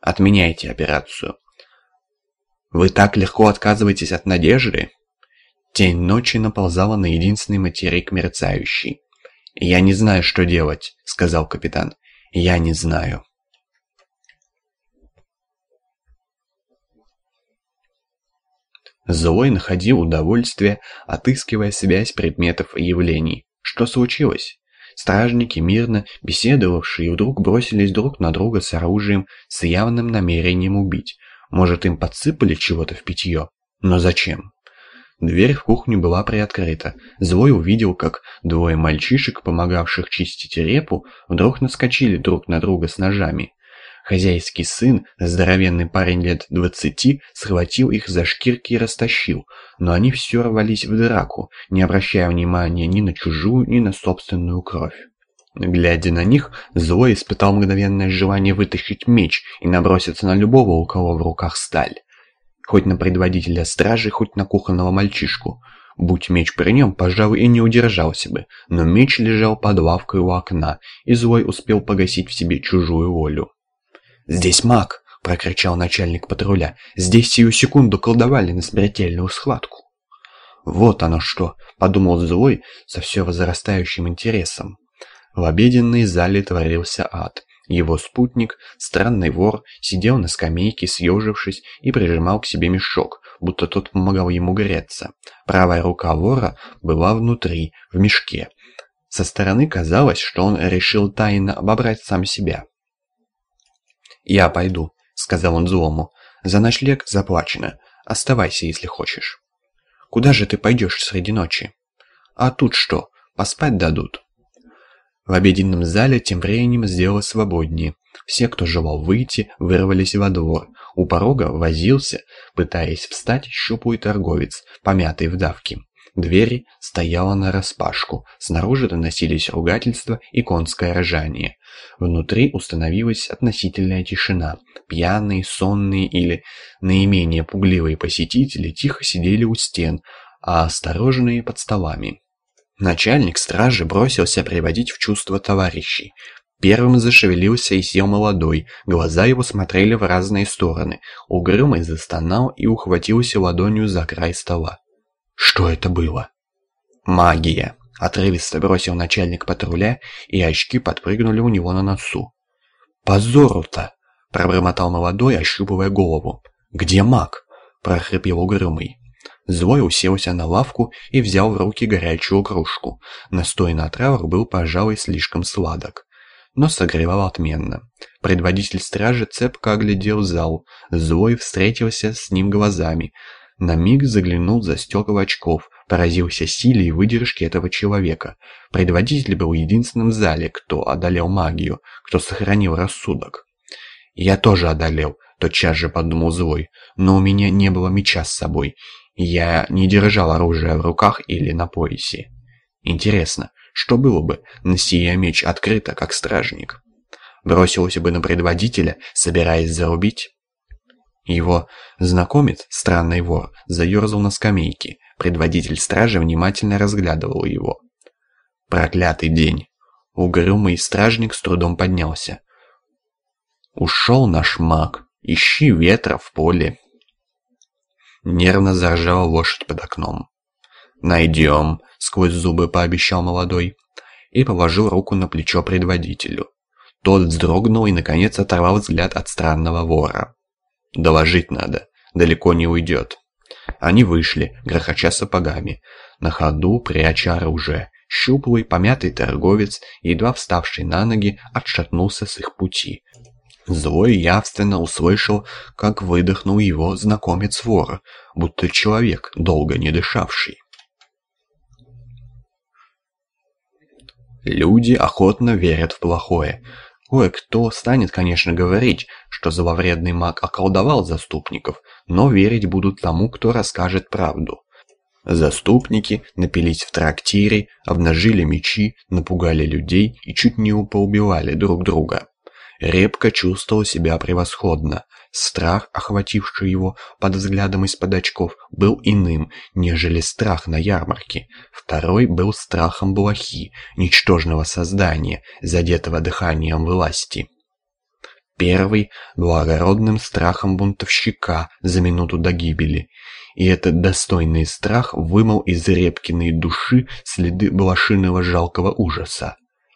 Отменяйте операцию. Вы так легко отказываетесь от надежды? Тень ночи наползала на единственный материк мерцающий. «Я не знаю, что делать», — сказал капитан. «Я не знаю». Злой находил удовольствие, отыскивая связь предметов и явлений. Что случилось? Стражники, мирно беседовавшие, вдруг бросились друг на друга с оружием, с явным намерением убить. Может, им подсыпали чего-то в питье? Но зачем? Дверь в кухню была приоткрыта. Злой увидел, как двое мальчишек, помогавших чистить репу, вдруг наскочили друг на друга с ножами. Хозяйский сын, здоровенный парень лет двадцати, схватил их за шкирки и растащил, но они все рвались в драку, не обращая внимания ни на чужую, ни на собственную кровь. Глядя на них, Злой испытал мгновенное желание вытащить меч и наброситься на любого, у кого в руках сталь. Хоть на предводителя стражи, хоть на кухонного мальчишку. Будь меч при нем, пожалуй, и не удержался бы, но меч лежал под лавкой у окна, и Злой успел погасить в себе чужую волю. «Здесь маг!» — прокричал начальник патруля. «Здесь сию секунду колдовали на смертельную схватку!» «Вот оно что!» — подумал Злой со все возрастающим интересом. В обеденной зале творился ад. Его спутник, странный вор, сидел на скамейке, съежившись, и прижимал к себе мешок, будто тот помогал ему греться. Правая рука вора была внутри, в мешке. Со стороны казалось, что он решил тайно обобрать сам себя. «Я пойду», — сказал он злому. «За ночлег заплачено. Оставайся, если хочешь». «Куда же ты пойдешь среди ночи?» «А тут что? Поспать дадут». В обеденном зале тем временем сделалось свободнее. Все, кто желал выйти, вырвались во двор. У порога возился, пытаясь встать, щуплый торговец, помятый в давке. Двери стояла нараспашку, снаружи доносились ругательства и конское ржание. Внутри установилась относительная тишина. Пьяные, сонные или наименее пугливые посетители тихо сидели у стен, а осторожные под столами. Начальник стражи бросился приводить в чувство товарищей. Первым зашевелился и сел молодой, глаза его смотрели в разные стороны. Угрюмый застонал и ухватился ладонью за край стола. Что это было? Магия. Отрывисто бросил начальник патруля, и очки подпрыгнули у него на носу. «Позору-то!» — пробормотал молодой, ощупывая голову. «Где маг?» — прохрипел угрюмый. Злой уселся на лавку и взял в руки горячую кружку. Настой на травах был, пожалуй, слишком сладок. Но согревал отменно. Предводитель стражи цепко оглядел зал. Злой встретился с ним глазами. На миг заглянул за стекла очков, поразился силе и выдержке этого человека. Предводитель был единственным в зале, кто одолел магию, кто сохранил рассудок. «Я тоже одолел», — тотчас же подумал Злой, «но у меня не было меча с собой, я не держал оружие в руках или на поясе. Интересно, что было бы, носи я меч открыто, как стражник? Бросился бы на предводителя, собираясь зарубить? Его знакомец, странный вор, заерзал на скамейке. Предводитель стражи внимательно разглядывал его. Проклятый день. Угрюмый стражник с трудом поднялся. Ушел наш маг. Ищи ветра в поле. Нервно заржала лошадь под окном. «Найдем», — сквозь зубы пообещал молодой. И положил руку на плечо предводителю. Тот вздрогнул и, наконец, оторвал взгляд от странного вора. «Доложить надо. Далеко не уйдет». Они вышли, грохоча сапогами. На ходу, пряча оружие. Щуплый, помятый торговец, едва вставший на ноги, отшатнулся с их пути. Злой явственно услышал, как выдохнул его знакомец вора, будто человек, долго не дышавший. Люди охотно верят в плохое. Кое-кто станет, конечно, говорить, что зловредный маг околдовал заступников, но верить будут тому, кто расскажет правду. Заступники напились в трактире, обнажили мечи, напугали людей и чуть не поубивали друг друга. Репка чувствовал себя превосходно. Страх, охвативший его под взглядом из-под очков, был иным, нежели страх на ярмарке. Второй был страхом блохи, ничтожного создания, задетого дыханием власти. Первый – благородным страхом бунтовщика за минуту до гибели. И этот достойный страх вымыл из Репкиной души следы блошиного жалкого ужаса.